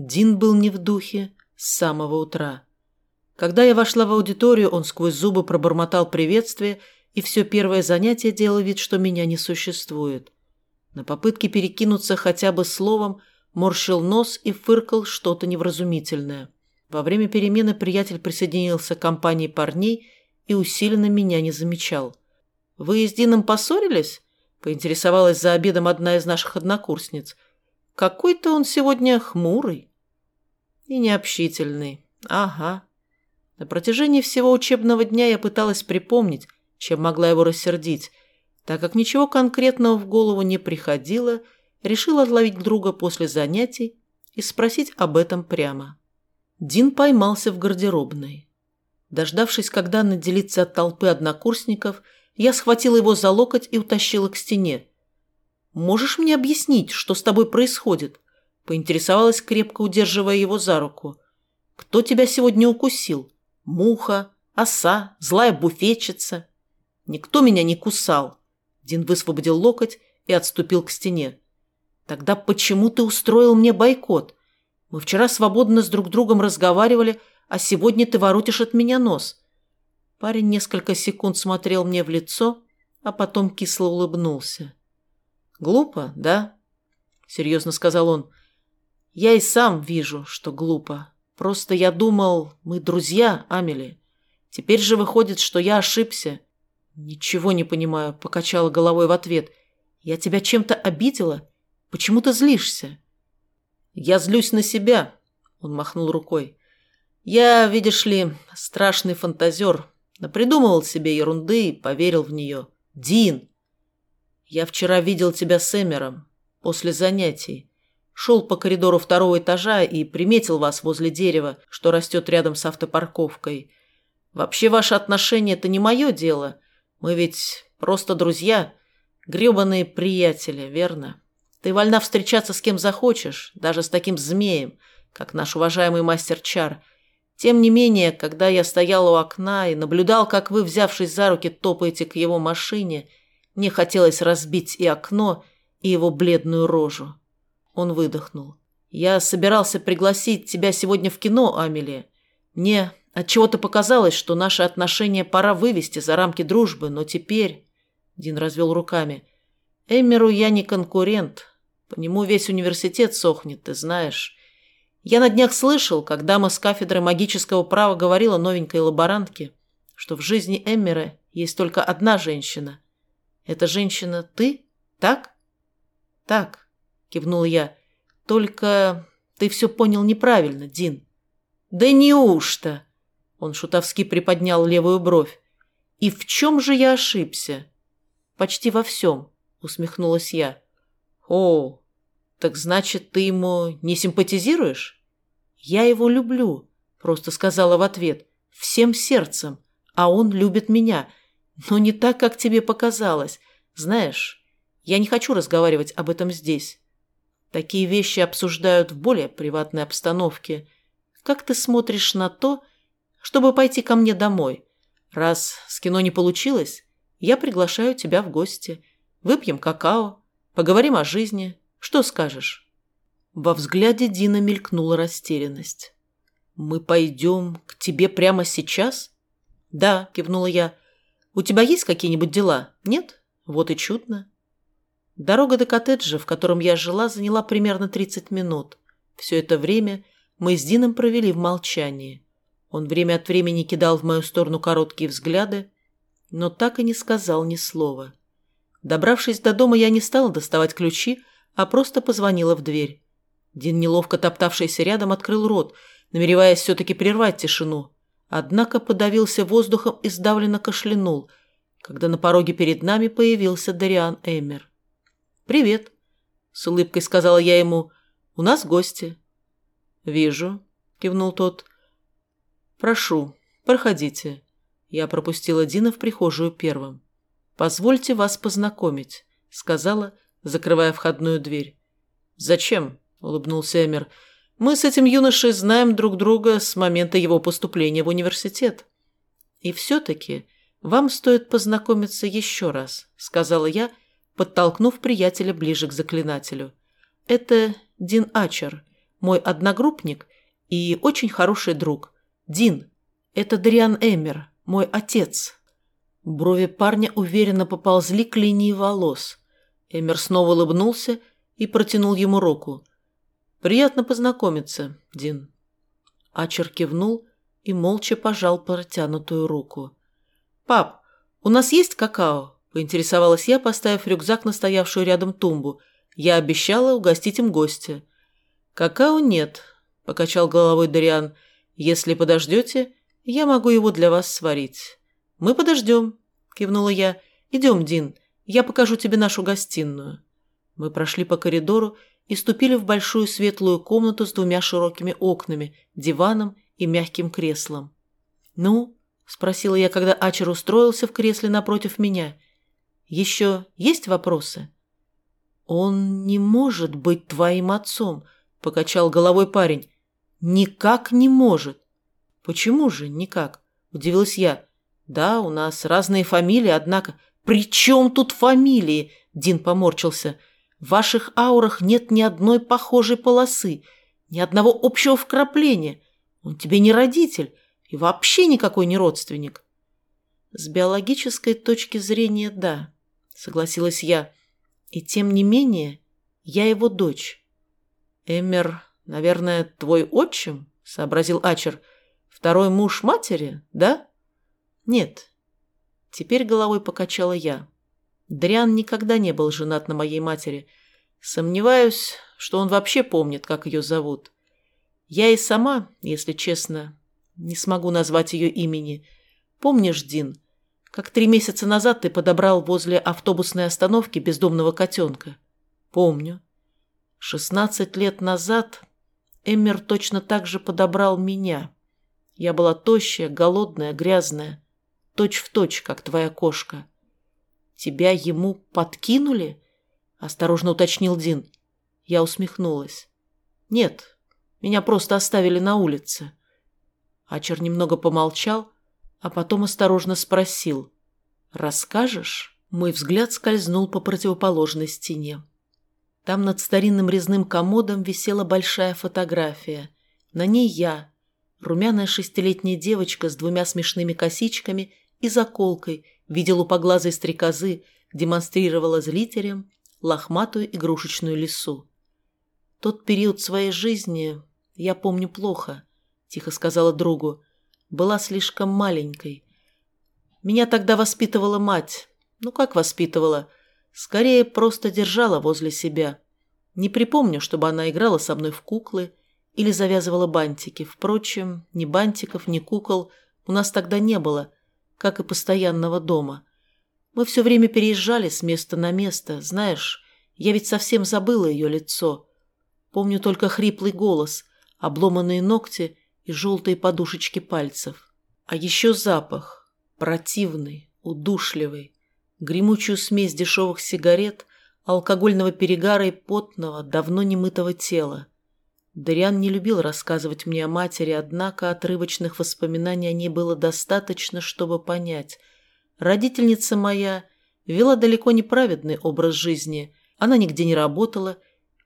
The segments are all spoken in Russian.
Дин был не в духе с самого утра. Когда я вошла в аудиторию, он сквозь зубы пробормотал приветствие и все первое занятие делал вид, что меня не существует. На попытке перекинуться хотя бы словом морщил нос и фыркал что-то невразумительное. Во время перемены приятель присоединился к компании парней и усиленно меня не замечал. «Вы с Дином поссорились?» – поинтересовалась за обедом одна из наших однокурсниц. «Какой-то он сегодня хмурый». «И необщительный. Ага». На протяжении всего учебного дня я пыталась припомнить, чем могла его рассердить. Так как ничего конкретного в голову не приходило, решила отловить друга после занятий и спросить об этом прямо. Дин поймался в гардеробной. Дождавшись, когда он отделится от толпы однокурсников, я схватила его за локоть и утащила к стене. «Можешь мне объяснить, что с тобой происходит?» Поинтересовалась, крепко удерживая его за руку. «Кто тебя сегодня укусил? Муха, оса, злая буфетчица?» «Никто меня не кусал!» Дин высвободил локоть и отступил к стене. «Тогда почему ты устроил мне бойкот? Мы вчера свободно с друг другом разговаривали, а сегодня ты воротишь от меня нос». Парень несколько секунд смотрел мне в лицо, а потом кисло улыбнулся. «Глупо, да?» — серьезно сказал он. «Я и сам вижу, что глупо. Просто я думал, мы друзья, Амели. Теперь же выходит, что я ошибся. Ничего не понимаю», — покачала головой в ответ. «Я тебя чем-то обидела? Почему ты злишься?» «Я злюсь на себя», — он махнул рукой. «Я, видишь ли, страшный фантазер. Напридумывал себе ерунды и поверил в нее. Дин! Я вчера видел тебя с Эмером после занятий. Шел по коридору второго этажа и приметил вас возле дерева, что растет рядом с автопарковкой. Вообще, ваши отношения – это не мое дело. Мы ведь просто друзья, гребаные приятели, верно?» Ты вольна встречаться с кем захочешь, даже с таким змеем, как наш уважаемый мастер Чар. Тем не менее, когда я стоял у окна и наблюдал, как вы, взявшись за руки, топаете к его машине, мне хотелось разбить и окно, и его бледную рожу. Он выдохнул. «Я собирался пригласить тебя сегодня в кино, Амелия. Мне отчего-то показалось, что наши отношения пора вывести за рамки дружбы, но теперь...» Дин развел руками. «Эмеру я не конкурент. По нему весь университет сохнет, ты знаешь. Я на днях слышал, когда дама с кафедры магического права говорила новенькой лаборантке, что в жизни Эммера есть только одна женщина. Эта женщина ты? Так? Так, кивнул я. Только ты все понял неправильно, Дин. Да неужто? Он шутовски приподнял левую бровь. И в чем же я ошибся? Почти во всем, усмехнулась я. «О, так значит, ты ему не симпатизируешь?» «Я его люблю», — просто сказала в ответ, «всем сердцем, а он любит меня, но не так, как тебе показалось. Знаешь, я не хочу разговаривать об этом здесь. Такие вещи обсуждают в более приватной обстановке. Как ты смотришь на то, чтобы пойти ко мне домой? Раз с кино не получилось, я приглашаю тебя в гости. Выпьем какао, Поговорим о жизни. Что скажешь?» Во взгляде Дина мелькнула растерянность. «Мы пойдем к тебе прямо сейчас?» «Да», — кивнула я. «У тебя есть какие-нибудь дела? Нет? Вот и чудно». Дорога до коттеджа, в котором я жила, заняла примерно 30 минут. Все это время мы с Дином провели в молчании. Он время от времени кидал в мою сторону короткие взгляды, но так и не сказал ни слова. Добравшись до дома, я не стала доставать ключи, а просто позвонила в дверь. Дин, неловко топтавшийся рядом, открыл рот, намереваясь все-таки прервать тишину. Однако подавился воздухом и сдавленно кашлянул, когда на пороге перед нами появился Дариан Эмер. «Привет», — с улыбкой сказала я ему, — «у нас гости». «Вижу», — кивнул тот. «Прошу, проходите». Я пропустила Дина в прихожую первым. «Позвольте вас познакомить», — сказала, закрывая входную дверь. «Зачем?» — улыбнулся Эмер. «Мы с этим юношей знаем друг друга с момента его поступления в университет». «И все-таки вам стоит познакомиться еще раз», — сказала я, подтолкнув приятеля ближе к заклинателю. «Это Дин Ачер, мой одногруппник и очень хороший друг. Дин, это Дриан Эмер, мой отец». Брови парня уверенно поползли к линии волос. Эмер снова улыбнулся и протянул ему руку. «Приятно познакомиться, Дин». Ачер кивнул и молча пожал протянутую руку. «Пап, у нас есть какао?» – поинтересовалась я, поставив рюкзак на стоявшую рядом тумбу. Я обещала угостить им гостя. «Какао нет», – покачал головой Дариан. «Если подождете, я могу его для вас сварить». «Мы подождем», – кивнула я. «Идем, Дин, я покажу тебе нашу гостиную». Мы прошли по коридору и ступили в большую светлую комнату с двумя широкими окнами, диваном и мягким креслом. «Ну?» – спросила я, когда Ачер устроился в кресле напротив меня. «Еще есть вопросы?» «Он не может быть твоим отцом», – покачал головой парень. «Никак не может». «Почему же никак?» – удивилась я. «Да, у нас разные фамилии, однако...» «При чем тут фамилии?» – Дин поморщился. «В ваших аурах нет ни одной похожей полосы, ни одного общего вкрапления. Он тебе не родитель и вообще никакой не родственник. С биологической точки зрения, да, согласилась я. И тем не менее, я его дочь. Эммер, наверное, твой отчим, сообразил Ачер. Второй муж матери, да? Нет. Теперь головой покачала я. Дриан никогда не был женат на моей матери. Сомневаюсь, что он вообще помнит, как ее зовут. Я и сама, если честно, не смогу назвать ее имени. Помнишь, Дин, как три месяца назад ты подобрал возле автобусной остановки бездомного котенка? Помню. Шестнадцать лет назад Эммер точно так же подобрал меня. Я была тощая, голодная, грязная. Точь в точь, как твоя кошка. Тебя ему подкинули? Осторожно уточнил Дин. Я усмехнулась. Нет, меня просто оставили на улице. Ачер немного помолчал, а потом осторожно спросил. «Расскажешь?» Мой взгляд скользнул по противоположной стене. Там над старинным резным комодом висела большая фотография. На ней я, румяная шестилетняя девочка с двумя смешными косичками и заколкой в виде лупоглазой стрекозы, демонстрировала зрителям лохматую игрушечную лису. Тот период своей жизни я помню плохо», – тихо сказала другу. «Была слишком маленькой. Меня тогда воспитывала мать. Ну, как воспитывала? Скорее, просто держала возле себя. Не припомню, чтобы она играла со мной в куклы или завязывала бантики. Впрочем, ни бантиков, ни кукол у нас тогда не было, как и постоянного дома. Мы все время переезжали с места на место. Знаешь, я ведь совсем забыла ее лицо. Помню только хриплый голос, обломанные ногти и желтые подушечки пальцев. А еще запах. Противный, удушливый. Гремучую смесь дешевых сигарет, алкогольного перегара и потного, давно немытого тела. Дариан не любил рассказывать мне о матери, однако отрывочных воспоминаний о ней было достаточно, чтобы понять. Родительница моя вела далеко не праведный образ жизни. Она нигде не работала,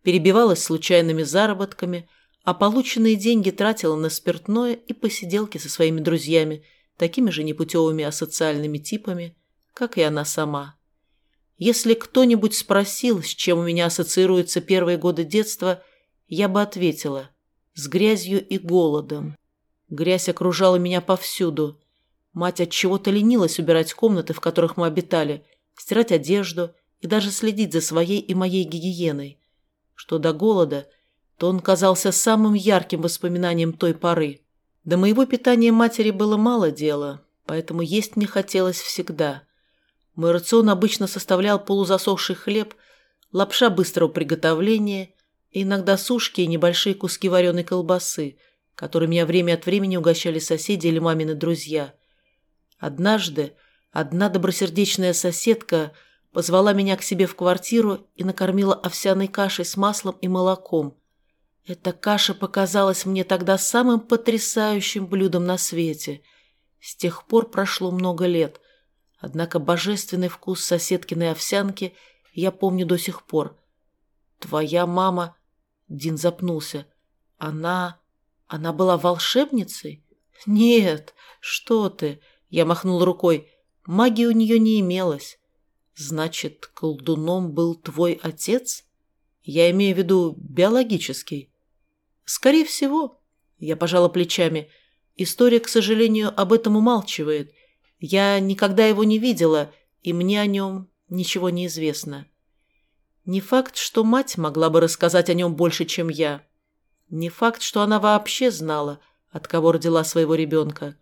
перебивалась случайными заработками – а полученные деньги тратила на спиртное и посиделки со своими друзьями, такими же непутевыми асоциальными типами, как и она сама. Если кто-нибудь спросил, с чем у меня ассоциируются первые годы детства, я бы ответила – с грязью и голодом. Грязь окружала меня повсюду. Мать от чего-то ленилась убирать комнаты, в которых мы обитали, стирать одежду и даже следить за своей и моей гигиеной. Что до голода – то он казался самым ярким воспоминанием той поры. До моего питания матери было мало дела, поэтому есть мне хотелось всегда. Мой рацион обычно составлял полузасохший хлеб, лапша быстрого приготовления и иногда сушки и небольшие куски вареной колбасы, которыми меня время от времени угощали соседи или мамины друзья. Однажды одна добросердечная соседка позвала меня к себе в квартиру и накормила овсяной кашей с маслом и молоком – эта каша показалась мне тогда самым потрясающим блюдом на свете. С тех пор прошло много лет, однако божественный вкус соседкиной овсянки я помню до сих пор. «Твоя мама...» — Дин запнулся. Она... она была волшебницей? Нет, что ты, я махнул рукой. Магии у нее не имелось. Значит, колдуном был твой отец? Я имею в виду биологический. Скорее всего, я пожала плечами. История, к сожалению, об этом умалчивает. Я никогда его не видела, и мне о нем ничего не известно. Не факт, что мать могла бы рассказать о нем больше, чем я. Не факт, что она вообще знала, от кого родила своего ребенка.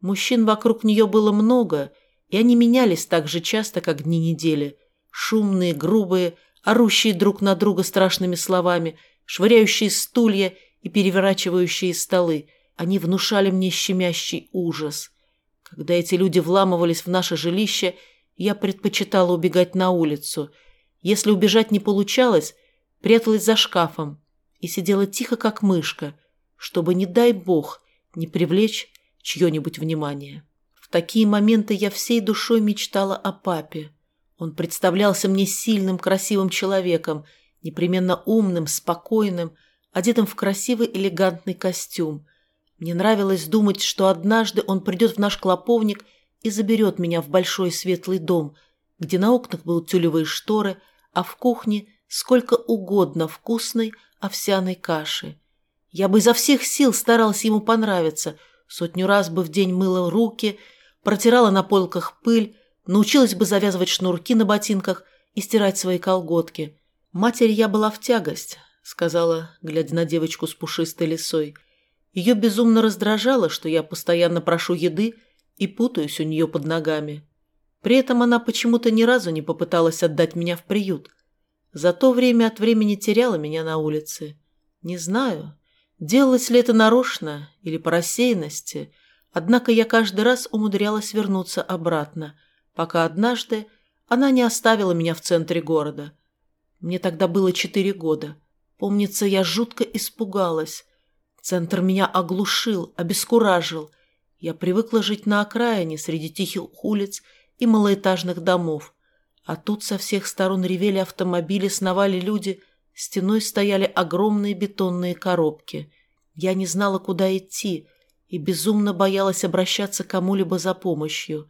Мужчин вокруг нее было много, и они менялись так же часто, как дни недели. Шумные, грубые, орущие друг на друга страшными словами, швыряющие стулья и переворачивающие столы. Они внушали мне щемящий ужас. Когда эти люди вламывались в наше жилище, я предпочитала убегать на улицу. Если убежать не получалось, пряталась за шкафом и сидела тихо, как мышка, чтобы, не дай бог, не привлечь чье-нибудь внимание. В такие моменты я всей душой мечтала о папе. Он представлялся мне сильным, красивым человеком, непременно умным, спокойным, одетым в красивый элегантный костюм. Мне нравилось думать, что однажды он придет в наш клоповник и заберет меня в большой светлый дом, где на окнах будут тюлевые шторы, а в кухне сколько угодно вкусной овсяной каши. Я бы изо всех сил старалась ему понравиться – Сотню раз бы в день мыла руки, протирала на полках пыль, научилась бы завязывать шнурки на ботинках и стирать свои колготки. Матери я была в тягость, сказала, глядя на девочку с пушистой лисой. Ее безумно раздражало, что я постоянно прошу еды и путаюсь у нее под ногами. При этом она почему-то ни разу не попыталась отдать меня в приют. Зато время от времени теряла меня на улице. Не знаю, Делалось ли это нарочно или по рассеянности, однако я каждый раз умудрялась вернуться обратно, пока однажды она не оставила меня в центре города. Мне тогда было четыре года. Помнится, я жутко испугалась. Центр меня оглушил, обескуражил. Я привыкла жить на окраине, среди тихих улиц и малоэтажных домов. А тут со всех сторон ревели автомобили, сновали люди — Стеной стояли огромные бетонные коробки. Я не знала, куда идти, и безумно боялась обращаться кому-либо за помощью.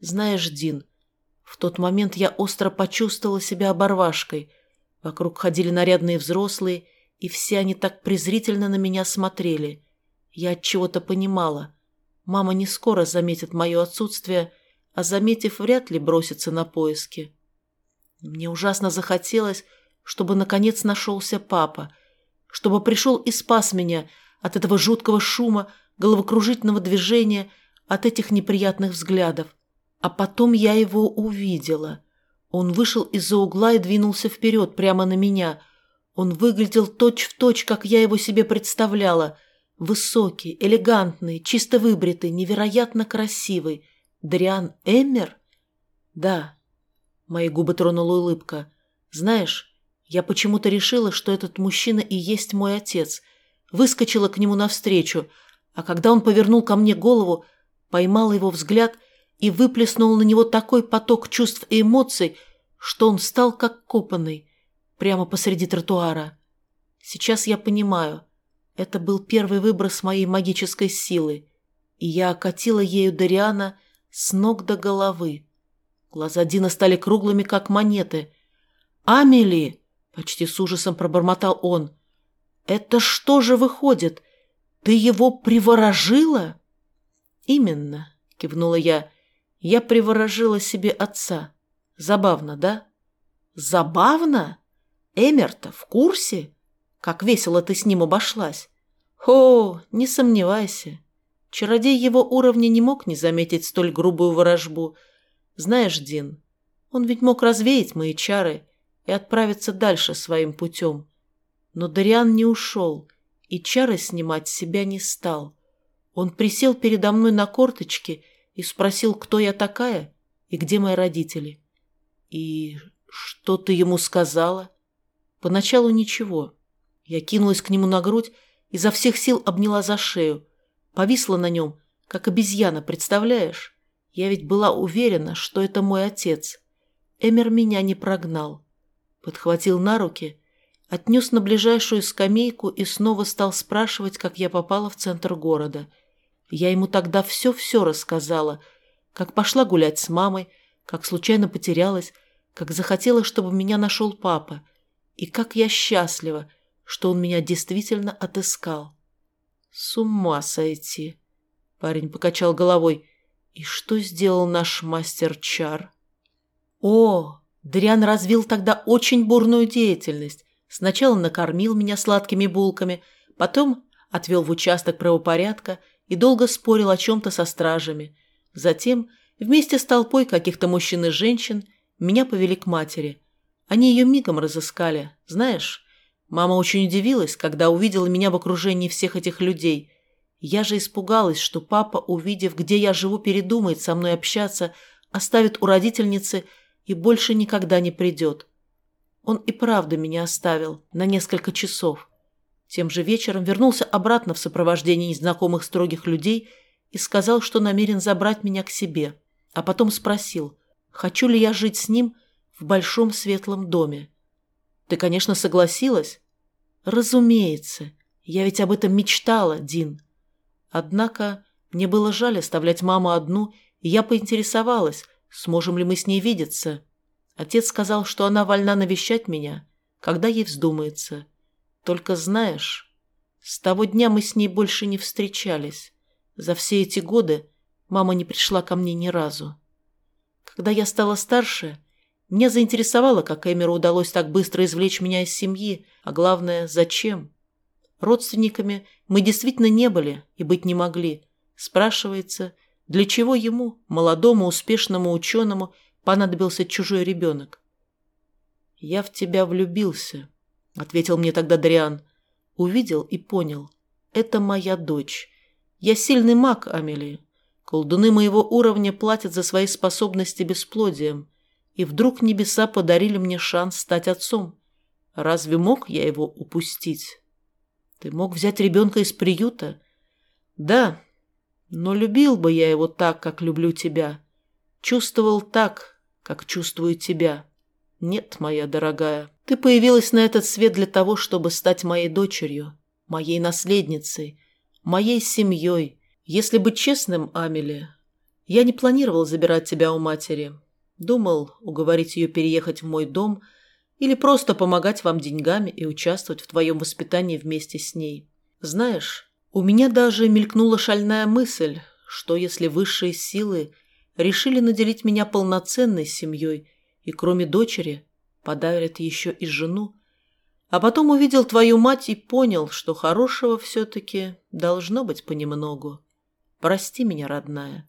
Знаешь, Дин, в тот момент я остро почувствовала себя оборвашкой. Вокруг ходили нарядные взрослые, и все они так презрительно на меня смотрели. Я от чего-то понимала. Мама не скоро заметит мое отсутствие, а заметив, вряд ли бросится на поиски. Мне ужасно захотелось, чтобы, наконец, нашелся папа, чтобы пришел и спас меня от этого жуткого шума, головокружительного движения, от этих неприятных взглядов. А потом я его увидела. Он вышел из-за угла и двинулся вперед, прямо на меня. Он выглядел точь-в-точь, точь, как я его себе представляла. Высокий, элегантный, чисто выбритый, невероятно красивый. Дриан Эммер? Да. Мои губы тронула улыбка. Знаешь, я почему-то решила, что этот мужчина и есть мой отец. Выскочила к нему навстречу, а когда он повернул ко мне голову, поймала его взгляд и выплеснула на него такой поток чувств и эмоций, что он стал как копанный, прямо посреди тротуара. Сейчас я понимаю, это был первый выброс моей магической силы, и я окатила ею Дариана с ног до головы. Глаза Дина стали круглыми, как монеты. «Амели!» Почти с ужасом пробормотал он. «Это что же выходит? Ты его приворожила?» «Именно», — кивнула я. «Я приворожила себе отца. Забавно, да?» «Забавно? Эмерта в курсе? Как весело ты с ним обошлась?» «О, не сомневайся. Чародей его уровня не мог не заметить столь грубую ворожбу. Знаешь, Дин, он ведь мог развеять мои чары» и отправиться дальше своим путем. Но Дариан не ушел, и чары снимать себя не стал. Он присел передо мной на корточки и спросил, кто я такая и где мои родители. «И что ты ему сказала?» «Поначалу ничего». Я кинулась к нему на грудь, изо всех сил обняла за шею. Повисла на нем, как обезьяна, представляешь? Я ведь была уверена, что это мой отец. Эмер меня не прогнал подхватил на руки отнес на ближайшую скамейку и снова стал спрашивать, как я попала в центр города. Я ему тогда все-все рассказала, как пошла гулять с мамой, как случайно потерялась, как захотела, чтобы меня нашел папа, и как я счастлива, что он меня действительно отыскал. С ума сойти. Парень покачал головой. И что сделал наш мастер Чар? О, Дриан развил тогда очень бурную деятельность. Сначала накормил меня сладкими булками, потом отвел в участок правопорядка и долго спорил о чем-то со стражами. Затем, вместе с толпой каких-то мужчин и женщин, меня повели к матери. Они ее мигом разыскали. Знаешь, мама очень удивилась, когда увидела меня в окружении всех этих людей. Я же испугалась, что папа, увидев, где я живу, передумает со мной общаться, оставит у родительницы и больше никогда не придет. Он и правда меня оставил на несколько часов. Тем же вечером вернулся обратно в сопровождении незнакомых строгих людей и сказал, что намерен забрать меня к себе, а потом спросил, хочу ли я жить с ним в большом светлом доме. Ты, конечно, согласилась? Разумеется. Я ведь об этом мечтала, Дин. Однако мне было жаль оставлять маму одну, и я поинтересовалась, сможем ли мы с ней видеться. Отец сказал, что она вольна навещать меня, когда ей вздумается. Только знаешь, с того дня мы с ней больше не встречались. За все эти годы мама не пришла ко мне ни разу. Когда я стала старше, меня заинтересовало, как Эмеру удалось так быстро извлечь меня из семьи, а главное, зачем. Родственниками мы действительно не были и быть не могли. Спрашивается, для чего ему, молодому, успешному ученому, понадобился чужой ребенок. «Я в тебя влюбился», — ответил мне тогда Дриан. Увидел и понял. «Это моя дочь. Я сильный маг, Амелия. Колдуны моего уровня платят за свои способности бесплодием. И вдруг небеса подарили мне шанс стать отцом. Разве мог я его упустить? Ты мог взять ребенка из приюта? Да, но любил бы я его так, как люблю тебя. Чувствовал так, как чувствую тебя. Нет, моя дорогая, ты появилась на этот свет для того, чтобы стать моей дочерью, моей наследницей, моей семьей. Если быть честным, Амели, я не планировал забирать тебя у матери. Думал уговорить ее переехать в мой дом или просто помогать вам деньгами и участвовать в твоем воспитании вместе с ней. Знаешь, у меня даже мелькнула шальная мысль, что если высшие силы – решили наделить меня полноценной семьей и, кроме дочери, подарят еще и жену. А потом увидел твою мать и понял, что хорошего все-таки должно быть понемногу. Прости меня, родная.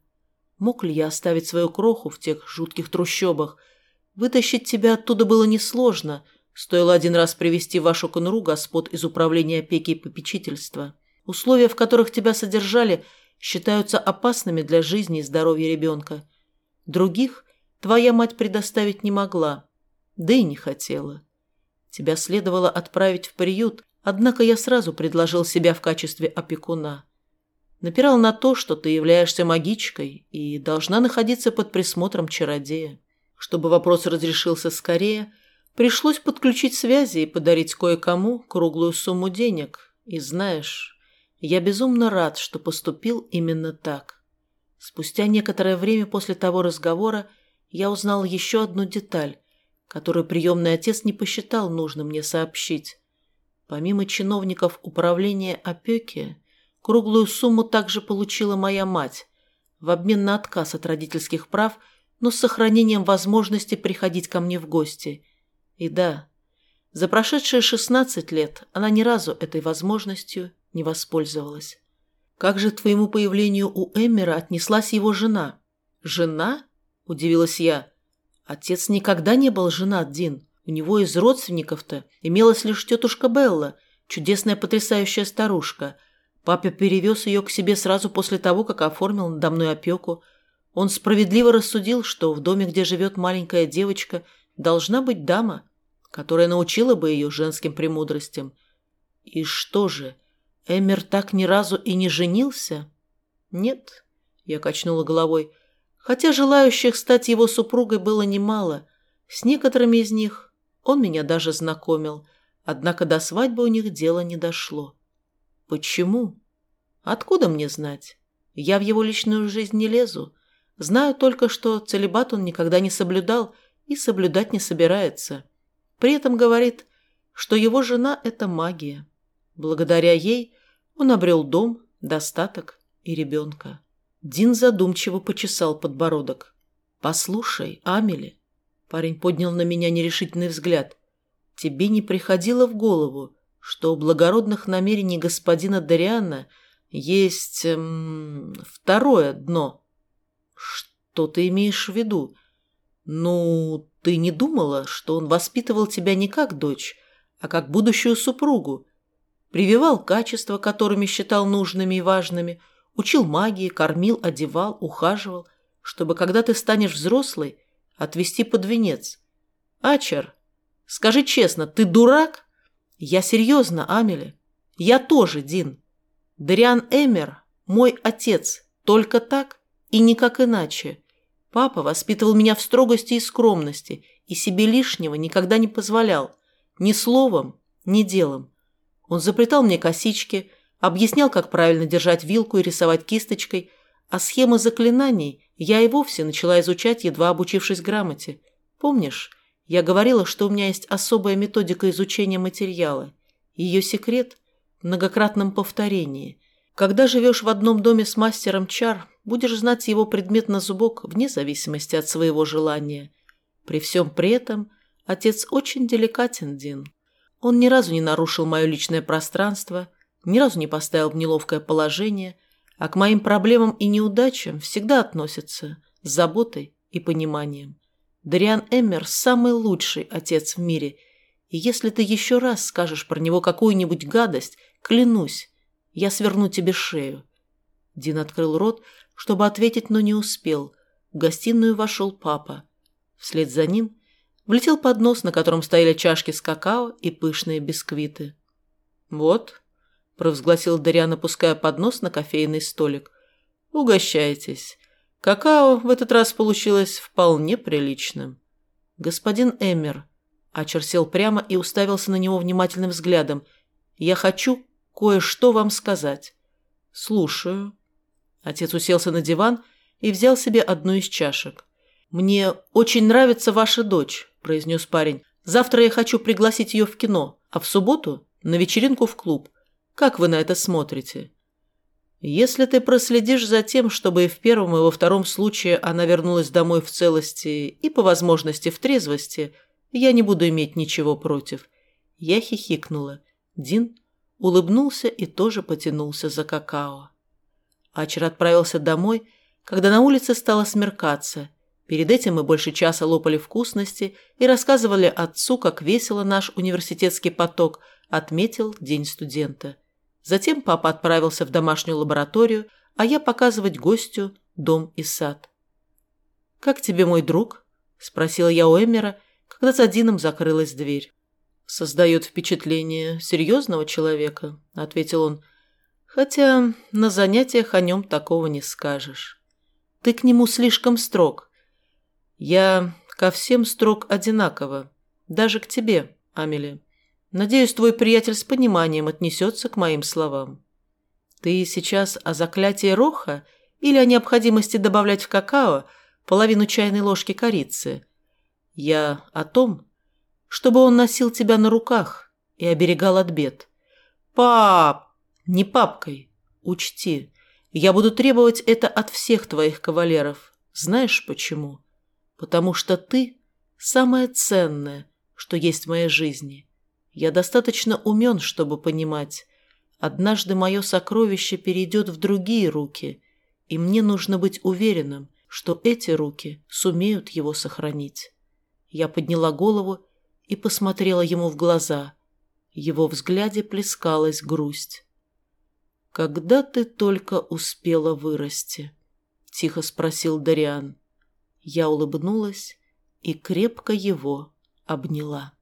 Мог ли я оставить свою кроху в тех жутких трущобах? Вытащить тебя оттуда было несложно. Стоило один раз привести вашу конуру господ из управления опеки и попечительства. Условия, в которых тебя содержали – считаются опасными для жизни и здоровья ребенка. Других твоя мать предоставить не могла, да и не хотела. Тебя следовало отправить в приют, однако я сразу предложил себя в качестве опекуна. Напирал на то, что ты являешься магичкой и должна находиться под присмотром чародея. Чтобы вопрос разрешился скорее, пришлось подключить связи и подарить кое-кому круглую сумму денег. И знаешь, я безумно рад, что поступил именно так. Спустя некоторое время после того разговора я узнал еще одну деталь, которую приемный отец не посчитал нужным мне сообщить. Помимо чиновников управления опеки, круглую сумму также получила моя мать в обмен на отказ от родительских прав, но с сохранением возможности приходить ко мне в гости. И да, за прошедшие 16 лет она ни разу этой возможностью не воспользовалась. Как же твоему появлению у Эммера отнеслась его жена? Жена? Удивилась я. Отец никогда не был женат, Дин. У него из родственников-то имелась лишь тетушка Белла, чудесная потрясающая старушка. Папа перевез ее к себе сразу после того, как оформил надо мной опеку. Он справедливо рассудил, что в доме, где живет маленькая девочка, должна быть дама, которая научила бы ее женским премудростям. И что же, Эмер так ни разу и не женился? Нет, я качнула головой. Хотя желающих стать его супругой было немало. С некоторыми из них он меня даже знакомил. Однако до свадьбы у них дело не дошло. Почему? Откуда мне знать? Я в его личную жизнь не лезу. Знаю только, что целебат он никогда не соблюдал и соблюдать не собирается. При этом говорит, что его жена – это магия. Благодаря ей он обрел дом, достаток и ребенка. Дин задумчиво почесал подбородок. «Послушай, Амели», – парень поднял на меня нерешительный взгляд, – «тебе не приходило в голову, что у благородных намерений господина Дариана есть эм, второе дно?» «Что ты имеешь в виду?» «Ну, ты не думала, что он воспитывал тебя не как дочь, а как будущую супругу? Прививал качества, которыми считал нужными и важными, учил магии, кормил, одевал, ухаживал, чтобы, когда ты станешь взрослой, отвести под венец. Ачер, скажи честно, ты дурак? Я серьезно, Амели. Я тоже, Дин. Дариан Эмер – мой отец, только так и никак иначе. Папа воспитывал меня в строгости и скромности и себе лишнего никогда не позволял. Ни словом, ни делом. Он заплетал мне косички, объяснял, как правильно держать вилку и рисовать кисточкой, а схемы заклинаний я и вовсе начала изучать, едва обучившись грамоте. Помнишь, я говорила, что у меня есть особая методика изучения материала. Ее секрет – в многократном повторении. Когда живешь в одном доме с мастером чар, будешь знать его предмет на зубок вне зависимости от своего желания. При всем при этом отец очень деликатен, Дин. Он ни разу не нарушил мое личное пространство, ни разу не поставил в неловкое положение, а к моим проблемам и неудачам всегда относится с заботой и пониманием. Дариан Эммер – самый лучший отец в мире, и если ты еще раз скажешь про него какую-нибудь гадость, клянусь, я сверну тебе шею». Дин открыл рот, чтобы ответить, но не успел. В гостиную вошел папа. Вслед за ним влетел поднос, на котором стояли чашки с какао и пышные бисквиты. «Вот», – провозгласил Дариан, опуская поднос на кофейный столик. «Угощайтесь. Какао в этот раз получилось вполне приличным». «Господин Эммер», – Ачер сел прямо и уставился на него внимательным взглядом, – «я хочу кое-что вам сказать». «Слушаю». Отец уселся на диван и взял себе одну из чашек. «Мне очень нравится ваша дочь», – произнес парень. «Завтра я хочу пригласить ее в кино, а в субботу – на вечеринку в клуб. Как вы на это смотрите?» «Если ты проследишь за тем, чтобы и в первом, и во втором случае она вернулась домой в целости и, по возможности, в трезвости, я не буду иметь ничего против». Я хихикнула. Дин улыбнулся и тоже потянулся за какао. Ачер отправился домой, когда на улице стало смеркаться. Перед этим мы больше часа лопали вкусности и рассказывали отцу, как весело наш университетский поток отметил День студента. Затем папа отправился в домашнюю лабораторию, а я показывать гостю дом и сад. «Как тебе мой друг?» – спросила я у Эммера, когда за Дином закрылась дверь. «Создает впечатление серьезного человека», – ответил он. «Хотя на занятиях о нем такого не скажешь. Ты к нему слишком строг. Я ко всем строг одинаково, даже к тебе, Амели. Надеюсь, твой приятель с пониманием отнесется к моим словам. Ты сейчас о заклятии Роха или о необходимости добавлять в какао половину чайной ложки корицы? Я о том, чтобы он носил тебя на руках и оберегал от бед. Пап! Не папкой. Учти, я буду требовать это от всех твоих кавалеров. Знаешь почему? Потому что ты самое ценное, что есть в моей жизни. Я достаточно умен, чтобы понимать. Однажды мое сокровище перейдет в другие руки, и мне нужно быть уверенным, что эти руки сумеют его сохранить. Я подняла голову и посмотрела ему в глаза. Его взгляде плескалась грусть. «Когда ты только успела вырасти?» – тихо спросил Дариан. Я улыбнулась и крепко его обняла.